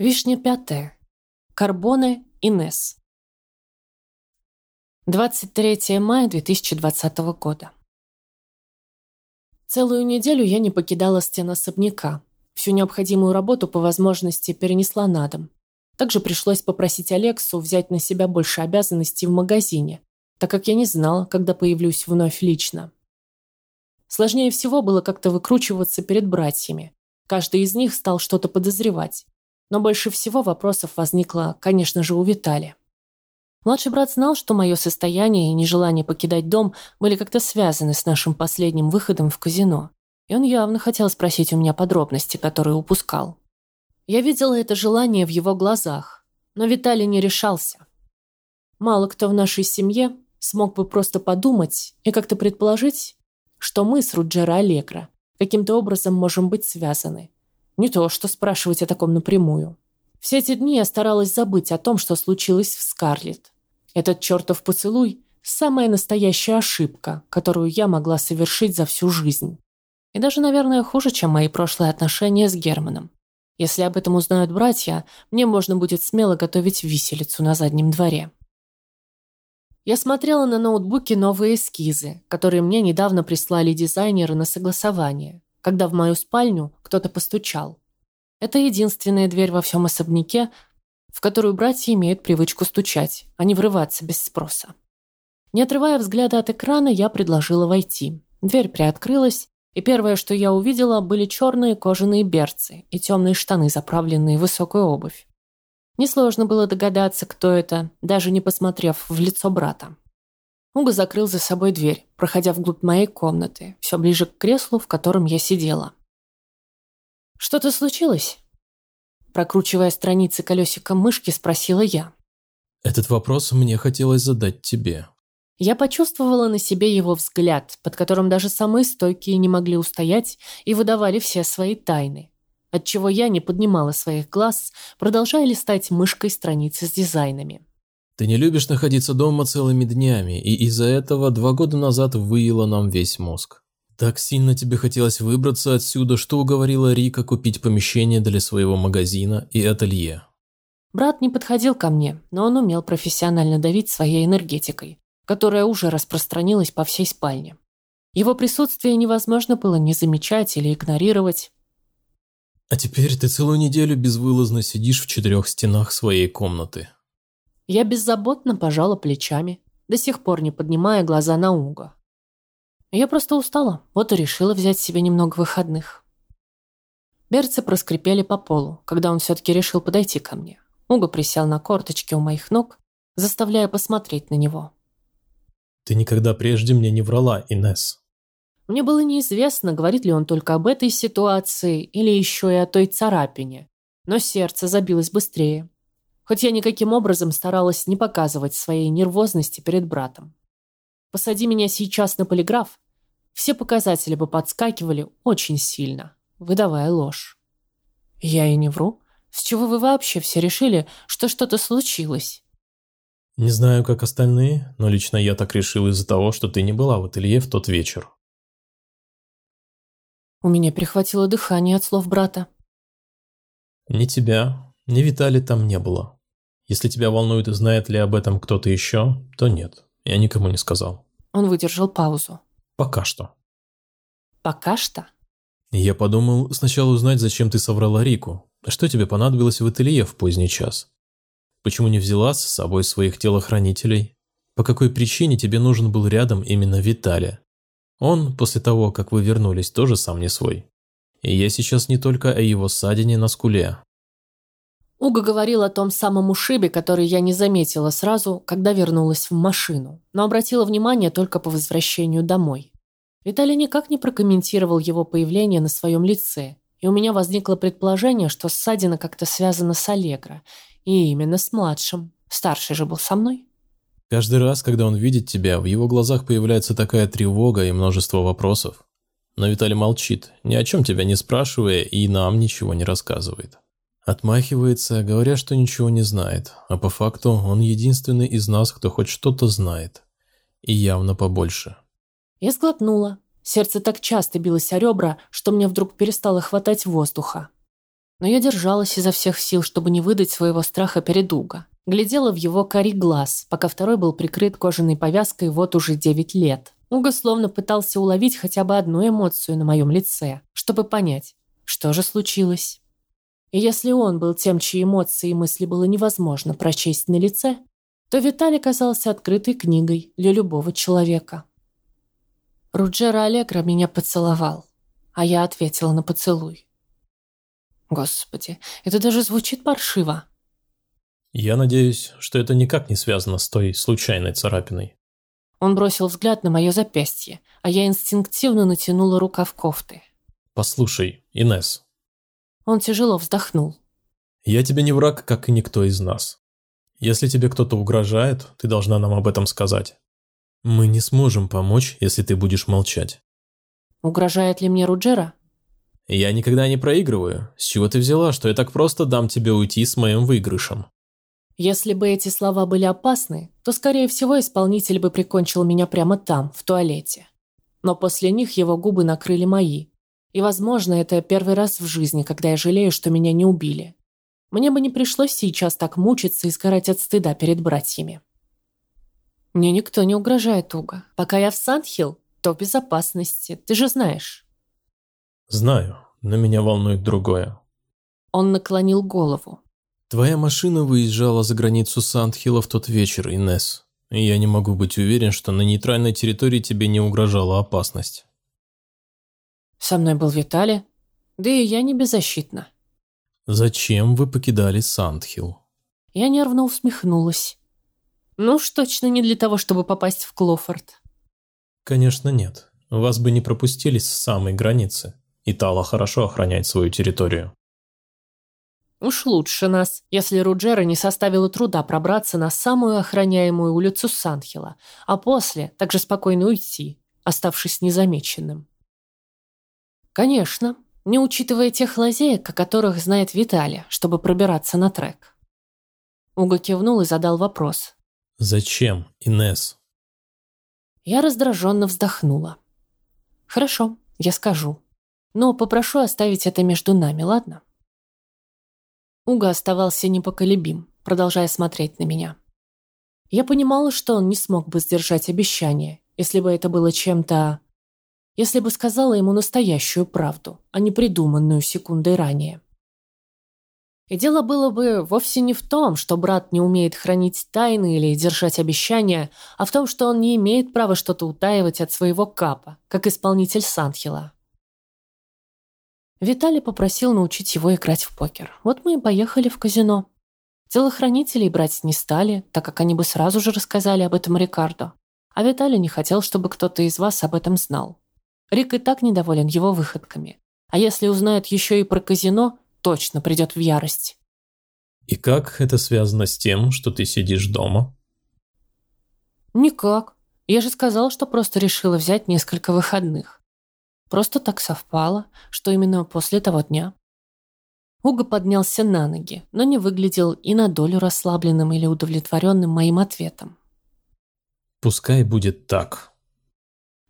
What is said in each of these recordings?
Вишня пятая. Карбоне Инес. 23 мая 2020 года. Целую неделю я не покидала стен особняка. Всю необходимую работу по возможности перенесла на дом. Также пришлось попросить Алексу взять на себя больше обязанностей в магазине, так как я не знала, когда появлюсь вновь лично. Сложнее всего было как-то выкручиваться перед братьями. Каждый из них стал что-то подозревать. Но больше всего вопросов возникло, конечно же, у Витали. Младший брат знал, что мое состояние и нежелание покидать дом были как-то связаны с нашим последним выходом в казино. И он явно хотел спросить у меня подробности, которые упускал. Я видела это желание в его глазах, но Виталий не решался. Мало кто в нашей семье смог бы просто подумать и как-то предположить, что мы с Руджера Аллегро каким-то образом можем быть связаны. Не то, что спрашивать о таком напрямую. Все эти дни я старалась забыть о том, что случилось в Скарлетт. Этот чертов поцелуй – самая настоящая ошибка, которую я могла совершить за всю жизнь. И даже, наверное, хуже, чем мои прошлые отношения с Германом. Если об этом узнают братья, мне можно будет смело готовить виселицу на заднем дворе. Я смотрела на ноутбуке новые эскизы, которые мне недавно прислали дизайнеры на согласование когда в мою спальню кто-то постучал. Это единственная дверь во всем особняке, в которую братья имеют привычку стучать, а не врываться без спроса. Не отрывая взгляда от экрана, я предложила войти. Дверь приоткрылась, и первое, что я увидела, были черные кожаные берцы и темные штаны, заправленные в высокую обувь. Несложно было догадаться, кто это, даже не посмотрев в лицо брата. Уга закрыл за собой дверь, проходя вглубь моей комнаты, все ближе к креслу, в котором я сидела. «Что-то случилось?» Прокручивая страницы колесиком мышки, спросила я. «Этот вопрос мне хотелось задать тебе». Я почувствовала на себе его взгляд, под которым даже самые стойкие не могли устоять и выдавали все свои тайны. Отчего я не поднимала своих глаз, продолжая листать мышкой страницы с дизайнами. Ты не любишь находиться дома целыми днями, и из-за этого два года назад выела нам весь мозг. Так сильно тебе хотелось выбраться отсюда, что уговорила Рика купить помещение для своего магазина и ателье. Брат не подходил ко мне, но он умел профессионально давить своей энергетикой, которая уже распространилась по всей спальне. Его присутствие невозможно было не замечать или игнорировать. А теперь ты целую неделю безвылазно сидишь в четырех стенах своей комнаты. Я беззаботно пожала плечами, до сих пор не поднимая глаза на Уго. Я просто устала, вот и решила взять себе немного выходных. Берцы проскрипели по полу, когда он все-таки решил подойти ко мне. Уго присел на корточки у моих ног, заставляя посмотреть на него. «Ты никогда прежде мне не врала, Инес. Мне было неизвестно, говорит ли он только об этой ситуации или еще и о той царапине, но сердце забилось быстрее. Хоть я никаким образом старалась не показывать своей нервозности перед братом. Посади меня сейчас на полиграф, все показатели бы подскакивали очень сильно, выдавая ложь. Я и не вру. С чего вы вообще все решили, что что-то случилось? Не знаю, как остальные, но лично я так решил из-за того, что ты не была в ателье в тот вечер. У меня перехватило дыхание от слов брата. Ни тебя, ни Витали там не было. Если тебя волнует, знает ли об этом кто-то еще, то нет. Я никому не сказал. Он выдержал паузу. Пока что. Пока что? Я подумал сначала узнать, зачем ты соврала Рику. Что тебе понадобилось в ателье в поздний час? Почему не взяла с собой своих телохранителей? По какой причине тебе нужен был рядом именно Виталий? Он, после того, как вы вернулись, тоже сам не свой. И я сейчас не только о его ссадине на скуле, Уга говорил о том самом ушибе, который я не заметила сразу, когда вернулась в машину, но обратила внимание только по возвращению домой. Виталий никак не прокомментировал его появление на своем лице, и у меня возникло предположение, что ссадина как-то связана с Аллегро, и именно с младшим. Старший же был со мной. Каждый раз, когда он видит тебя, в его глазах появляется такая тревога и множество вопросов. Но Виталий молчит, ни о чем тебя не спрашивая и нам ничего не рассказывает. Отмахивается, говоря, что ничего не знает, а по факту он единственный из нас, кто хоть что-то знает. И явно побольше. Я сглотнула. Сердце так часто билось о ребра, что мне вдруг перестало хватать воздуха. Но я держалась изо всех сил, чтобы не выдать своего страха перед Уго. Глядела в его кори глаз, пока второй был прикрыт кожаной повязкой вот уже девять лет. Уго словно пытался уловить хотя бы одну эмоцию на моем лице, чтобы понять, что же случилось. И если он был тем, чьи эмоции и мысли было невозможно прочесть на лице, то Виталий казался открытой книгой для любого человека. Руджера Аллегра меня поцеловал, а я ответила на поцелуй. Господи, это даже звучит паршиво. Я надеюсь, что это никак не связано с той случайной царапиной. Он бросил взгляд на мое запястье, а я инстинктивно натянула рукав кофты. Послушай, Инес. Он тяжело вздохнул. Я тебе не враг, как и никто из нас. Если тебе кто-то угрожает, ты должна нам об этом сказать. Мы не сможем помочь, если ты будешь молчать. Угрожает ли мне Руджера? Я никогда не проигрываю. С чего ты взяла, что я так просто дам тебе уйти с моим выигрышем? Если бы эти слова были опасны, то, скорее всего, исполнитель бы прикончил меня прямо там, в туалете. Но после них его губы накрыли мои. И, возможно, это первый раз в жизни, когда я жалею, что меня не убили. Мне бы не пришлось сейчас так мучиться и сгорать от стыда перед братьями. Мне никто не угрожает, Уга. Пока я в Сандхилл, то в безопасности, ты же знаешь. Знаю, но меня волнует другое. Он наклонил голову. Твоя машина выезжала за границу Сандхилла в тот вечер, Инесс. И я не могу быть уверен, что на нейтральной территории тебе не угрожала опасность. Со мной был Виталий, да и я не беззащитна. Зачем вы покидали Сандхилл? Я нервно усмехнулась. Ну уж точно не для того, чтобы попасть в Клофорд. Конечно, нет. Вас бы не пропустили с самой границы. Итала хорошо охраняет свою территорию. Уж лучше нас, если Руджера не составило труда пробраться на самую охраняемую улицу Санхила, а после также спокойно уйти, оставшись незамеченным. Конечно, не учитывая тех лазеек, о которых знает Виталий, чтобы пробираться на трек. Уго кивнул и задал вопрос. «Зачем, Инес? Я раздраженно вздохнула. «Хорошо, я скажу. Но попрошу оставить это между нами, ладно?» Уга оставался непоколебим, продолжая смотреть на меня. Я понимала, что он не смог бы сдержать обещание, если бы это было чем-то... Если бы сказала ему настоящую правду, а не придуманную секундой ранее. И дело было бы вовсе не в том, что брат не умеет хранить тайны или держать обещания, а в том, что он не имеет права что-то утаивать от своего капа, как исполнитель Санхила. Виталий попросил научить его играть в покер. Вот мы и поехали в казино. Телохранителей брать не стали, так как они бы сразу же рассказали об этом Рикардо. А Виталий не хотел, чтобы кто-то из вас об этом знал. Рик и так недоволен его выходками. А если узнает еще и про казино, точно придет в ярость. И как это связано с тем, что ты сидишь дома? Никак. Я же сказала, что просто решила взять несколько выходных. Просто так совпало, что именно после того дня. Уго поднялся на ноги, но не выглядел и на долю расслабленным или удовлетворенным моим ответом. «Пускай будет так».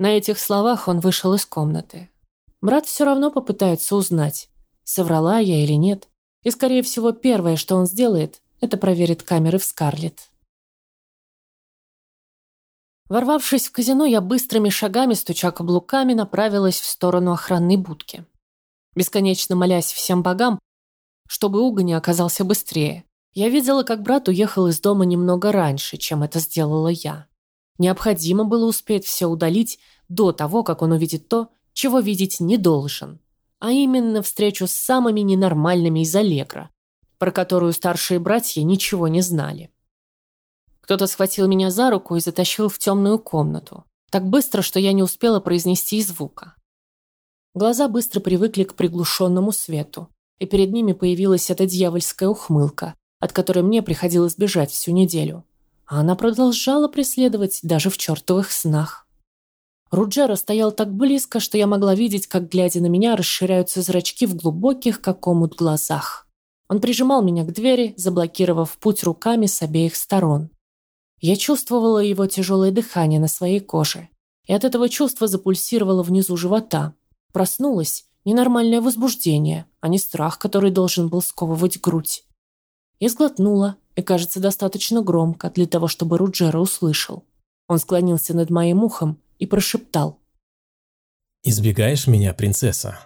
На этих словах он вышел из комнаты. Брат все равно попытается узнать, соврала я или нет. И, скорее всего, первое, что он сделает, это проверит камеры в Скарлетт. Ворвавшись в казино, я быстрыми шагами, стуча каблуками, направилась в сторону охранной будки. Бесконечно молясь всем богам, чтобы Уго не оказался быстрее. Я видела, как брат уехал из дома немного раньше, чем это сделала я. Необходимо было успеть все удалить до того, как он увидит то, чего видеть не должен а именно встречу с самыми ненормальными из Аллегра, про которую старшие братья ничего не знали. Кто-то схватил меня за руку и затащил в темную комнату, так быстро, что я не успела произнести и звука. Глаза быстро привыкли к приглушенному свету, и перед ними появилась эта дьявольская ухмылка, от которой мне приходилось бежать всю неделю. А она продолжала преследовать даже в чертовых снах. Руджера стоял так близко, что я могла видеть, как, глядя на меня, расширяются зрачки в глубоких, как омут, глазах. Он прижимал меня к двери, заблокировав путь руками с обеих сторон. Я чувствовала его тяжелое дыхание на своей коже, и от этого чувства запульсировало внизу живота. Проснулась ненормальное возбуждение, а не страх, который должен был сковывать грудь. Я сглотнула, и, кажется, достаточно громко для того, чтобы Руджера услышал. Он склонился над моим ухом и прошептал. «Избегаешь меня, принцесса?»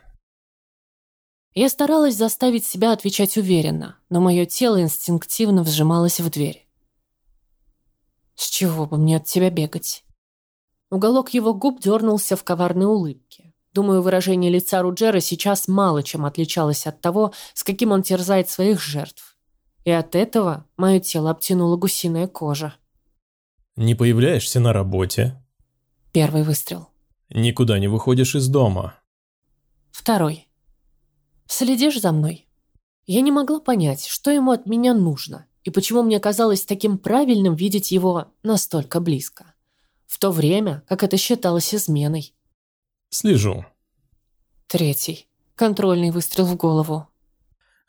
Я старалась заставить себя отвечать уверенно, но мое тело инстинктивно вжималось в дверь. «С чего бы мне от тебя бегать?» Уголок его губ дернулся в коварной улыбке. Думаю, выражение лица Руджера сейчас мало чем отличалось от того, с каким он терзает своих жертв. И от этого мое тело обтянула гусиная кожа. «Не появляешься на работе?» Первый выстрел. «Никуда не выходишь из дома?» Второй. Следишь за мной? Я не могла понять, что ему от меня нужно, и почему мне казалось таким правильным видеть его настолько близко. В то время, как это считалось изменой. Слежу. Третий. Контрольный выстрел в голову.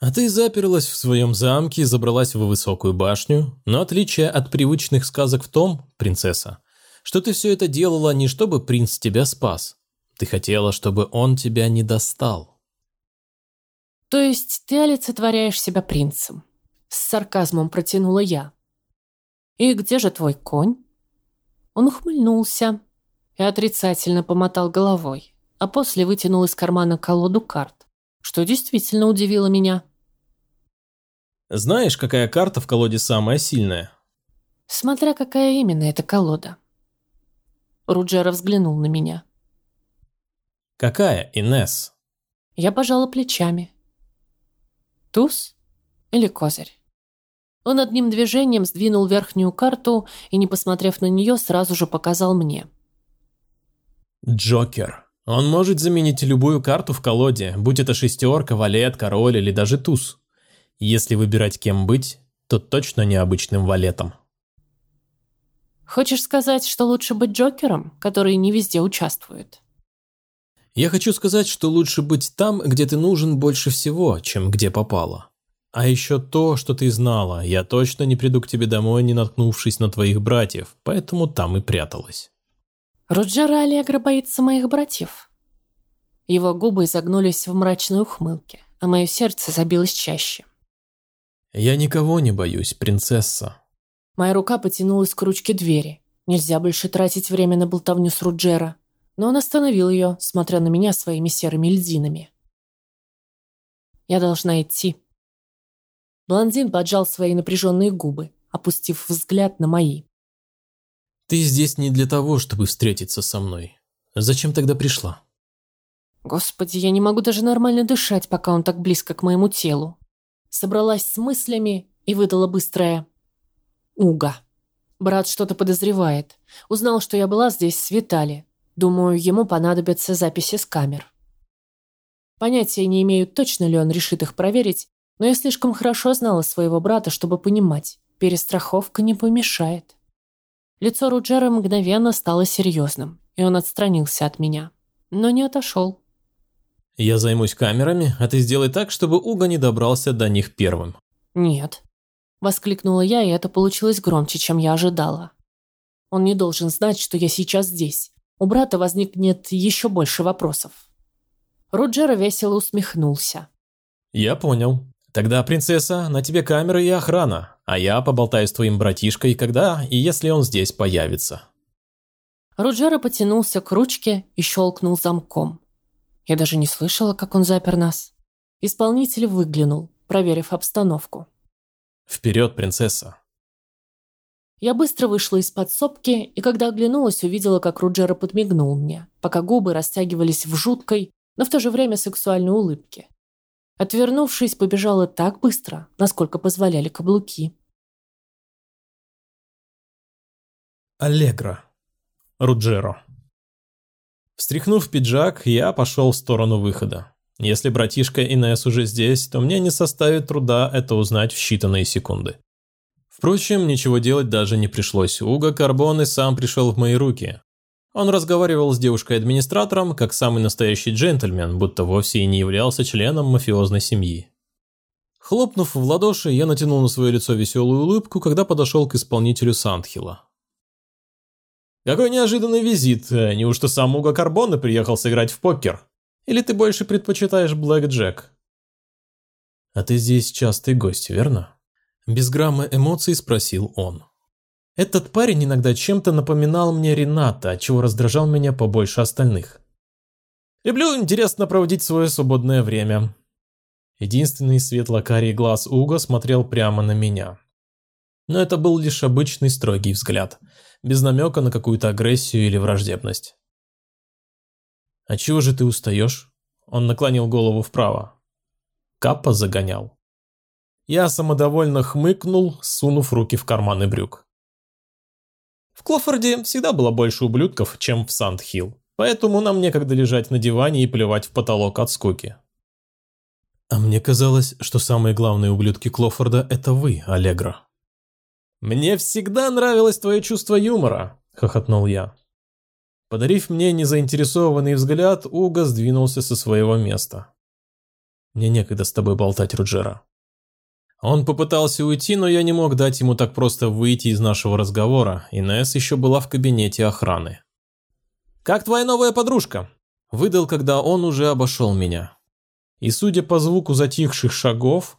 А ты заперлась в своем замке и забралась в высокую башню, но отличие от привычных сказок в том, принцесса, что ты все это делала не чтобы принц тебя спас. Ты хотела, чтобы он тебя не достал. То есть ты олицетворяешь себя принцем? С сарказмом протянула я. И где же твой конь? Он ухмыльнулся и отрицательно помотал головой, а после вытянул из кармана колоду карт, что действительно удивило меня. Знаешь, какая карта в колоде самая сильная? Смотря какая именно эта колода. Руджера взглянул на меня. Какая, Инесс? Я пожала плечами. Туз или козырь? Он одним движением сдвинул верхнюю карту и, не посмотрев на нее, сразу же показал мне. Джокер. Он может заменить любую карту в колоде, будь это шестерка, валет, король или даже туз. Если выбирать кем быть, то точно необычным валетом. Хочешь сказать, что лучше быть Джокером, который не везде участвует? Я хочу сказать, что лучше быть там, где ты нужен больше всего, чем где попало. А еще то, что ты знала, я точно не приду к тебе домой, не наткнувшись на твоих братьев, поэтому там и пряталась. Роджера Аллегро боится моих братьев. Его губы изогнулись в мрачной ухмылке, а мое сердце забилось чаще. Я никого не боюсь, принцесса. Моя рука потянулась к ручке двери. Нельзя больше тратить время на болтовню с Руджера но он остановил ее, смотря на меня своими серыми льдинами. «Я должна идти». Блондин поджал свои напряженные губы, опустив взгляд на мои. «Ты здесь не для того, чтобы встретиться со мной. Зачем тогда пришла?» Господи, я не могу даже нормально дышать, пока он так близко к моему телу. Собралась с мыслями и выдала быстрое «Уга». Брат что-то подозревает. Узнал, что я была здесь с Витали. Думаю, ему понадобятся записи с камер. Понятия не имею, точно ли он решит их проверить, но я слишком хорошо знала своего брата, чтобы понимать, перестраховка не помешает. Лицо Руджера мгновенно стало серьезным, и он отстранился от меня, но не отошел. «Я займусь камерами, а ты сделай так, чтобы Уга не добрался до них первым». «Нет», – воскликнула я, и это получилось громче, чем я ожидала. «Он не должен знать, что я сейчас здесь, у брата возникнет еще больше вопросов. Роджер весело усмехнулся. «Я понял. Тогда, принцесса, на тебе камеры и охрана, а я поболтаю с твоим братишкой, когда и если он здесь появится». Роджера потянулся к ручке и щелкнул замком. Я даже не слышала, как он запер нас. Исполнитель выглянул, проверив обстановку. «Вперед, принцесса!» Я быстро вышла из подсобки и, когда оглянулась, увидела, как Руджера подмигнул мне, пока губы растягивались в жуткой, но в то же время сексуальной улыбке. Отвернувшись, побежала так быстро, насколько позволяли каблуки. Аллегро. Руджеро. Встряхнув пиджак, я пошел в сторону выхода. Если братишка Инесс уже здесь, то мне не составит труда это узнать в считанные секунды. Впрочем, ничего делать даже не пришлось. Уго Карбон и сам пришел в мои руки. Он разговаривал с девушкой-администратором, как самый настоящий джентльмен, будто вовсе и не являлся членом мафиозной семьи. Хлопнув в ладоши, я натянул на свое лицо веселую улыбку, когда подошел к исполнителю Сандхила. «Какой неожиданный визит! Неужто сам Уго Карбоне приехал сыграть в покер? Или ты больше предпочитаешь Блэк Джек? А ты здесь частый гость, верно? Без грамма эмоций спросил он. Этот парень иногда чем-то напоминал мне Рената, чего раздражал меня побольше остальных. Люблю интересно проводить свое свободное время. Единственный светло-карий глаз Уга смотрел прямо на меня. Но это был лишь обычный строгий взгляд, без намека на какую-то агрессию или враждебность. «А чего же ты устаешь?» Он наклонил голову вправо. Капа загонял. Я самодовольно хмыкнул, сунув руки в карманы брюк. В Клофорде всегда было больше ублюдков, чем в Санд-Хилл, поэтому нам некогда лежать на диване и плевать в потолок от скуки. А мне казалось, что самые главные ублюдки Клофорда – это вы, Аллегра. «Мне всегда нравилось твое чувство юмора», – хохотнул я. Подарив мне незаинтересованный взгляд, Уга сдвинулся со своего места. «Мне некогда с тобой болтать, Руджера. Он попытался уйти, но я не мог дать ему так просто выйти из нашего разговора. Инесс еще была в кабинете охраны. «Как твоя новая подружка?» Выдал, когда он уже обошел меня. И судя по звуку затихших шагов,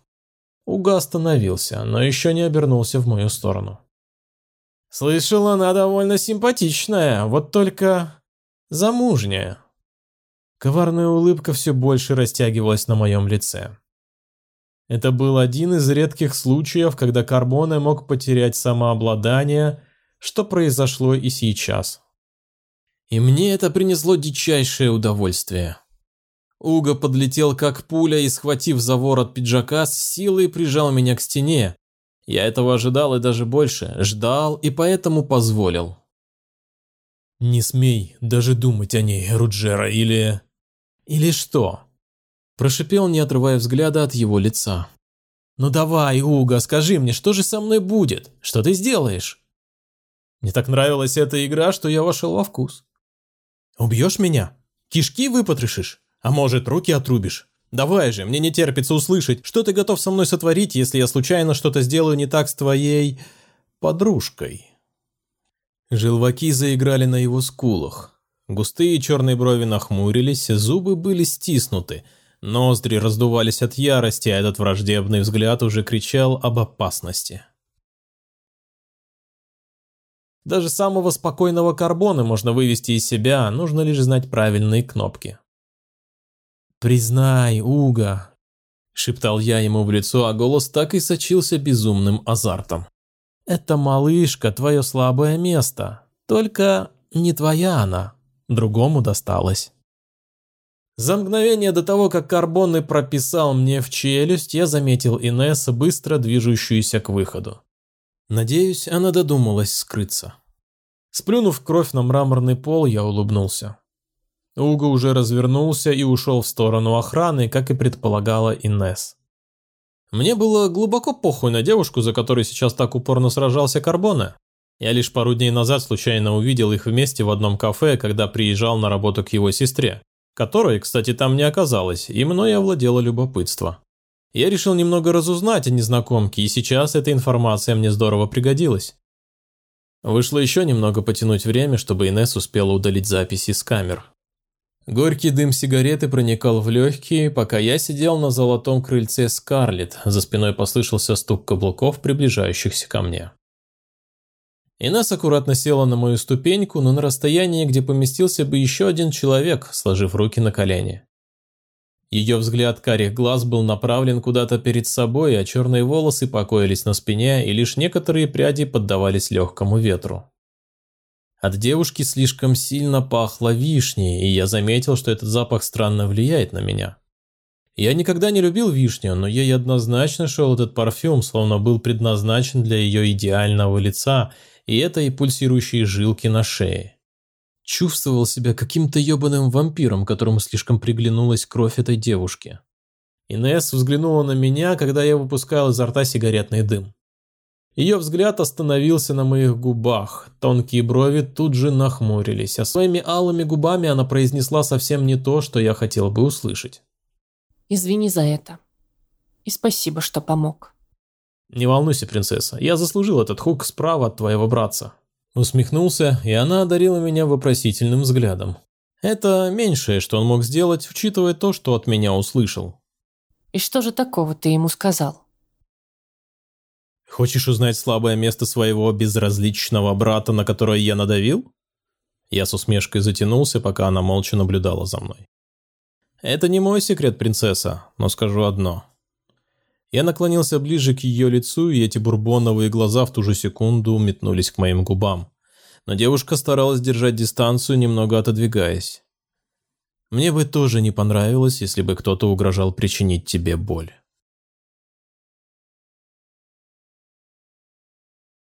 Уга остановился, но еще не обернулся в мою сторону. «Слышал, она довольно симпатичная, вот только замужняя». Коварная улыбка все больше растягивалась на моем лице. Это был один из редких случаев, когда Карбоне мог потерять самообладание, что произошло и сейчас. И мне это принесло дичайшее удовольствие. Уго подлетел как пуля и, схватив за ворот пиджака, с силой прижал меня к стене. Я этого ожидал и даже больше, ждал и поэтому позволил. «Не смей даже думать о ней, Руджера, или...» «Или что?» Прошипел, не отрывая взгляда от его лица. «Ну давай, Уга, скажи мне, что же со мной будет? Что ты сделаешь?» Мне так нравилась эта игра, что я вошел во вкус. «Убьешь меня? Кишки выпотрошишь? А может, руки отрубишь? Давай же, мне не терпится услышать, что ты готов со мной сотворить, если я случайно что-то сделаю не так с твоей... подружкой». Желваки заиграли на его скулах. Густые черные брови нахмурились, зубы были стиснуты – Ноздри раздувались от ярости, а этот враждебный взгляд уже кричал об опасности. Даже самого спокойного карбона можно вывести из себя, нужно лишь знать правильные кнопки. «Признай, Уга», – шептал я ему в лицо, а голос так и сочился безумным азартом. «Это малышка, твое слабое место. Только не твоя она, другому досталось». За мгновение до того, как Карбонный прописал мне в челюсть, я заметил Инесса, быстро движущуюся к выходу. Надеюсь, она додумалась скрыться. Сплюнув кровь на мраморный пол, я улыбнулся. Уго уже развернулся и ушел в сторону охраны, как и предполагала Инесс. Мне было глубоко похуй на девушку, за которой сейчас так упорно сражался Карбоне. Я лишь пару дней назад случайно увидел их вместе в одном кафе, когда приезжал на работу к его сестре которой, кстати, там не оказалось, и мной овладело любопытство. Я решил немного разузнать о незнакомке, и сейчас эта информация мне здорово пригодилась. Вышло еще немного потянуть время, чтобы Инесс успела удалить записи с камер. Горький дым сигареты проникал в легкие, пока я сидел на золотом крыльце Скарлетт, за спиной послышался стук каблуков, приближающихся ко мне. Инесс аккуратно села на мою ступеньку, но на расстоянии, где поместился бы еще один человек, сложив руки на колени. Ее взгляд карих глаз был направлен куда-то перед собой, а черные волосы покоились на спине, и лишь некоторые пряди поддавались легкому ветру. От девушки слишком сильно пахло вишней, и я заметил, что этот запах странно влияет на меня. Я никогда не любил вишню, но ей однозначно шел этот парфюм, словно был предназначен для ее идеального лица – и этой пульсирующей жилки на шее. Чувствовал себя каким-то ебаным вампиром, которому слишком приглянулась кровь этой девушки. Инесс взглянула на меня, когда я выпускал изо рта сигаретный дым. Ее взгляд остановился на моих губах, тонкие брови тут же нахмурились, а своими алыми губами она произнесла совсем не то, что я хотел бы услышать. «Извини за это. И спасибо, что помог». «Не волнуйся, принцесса, я заслужил этот хук справа от твоего братца». Усмехнулся, и она одарила меня вопросительным взглядом. Это меньшее, что он мог сделать, учитывая то, что от меня услышал. И что же такого ты ему сказал? Хочешь узнать слабое место своего безразличного брата, на которое я надавил? Я с усмешкой затянулся, пока она молча наблюдала за мной. Это не мой секрет, принцесса, но скажу одно. Я наклонился ближе к ее лицу, и эти бурбоновые глаза в ту же секунду метнулись к моим губам. Но девушка старалась держать дистанцию, немного отодвигаясь. Мне бы тоже не понравилось, если бы кто-то угрожал причинить тебе боль.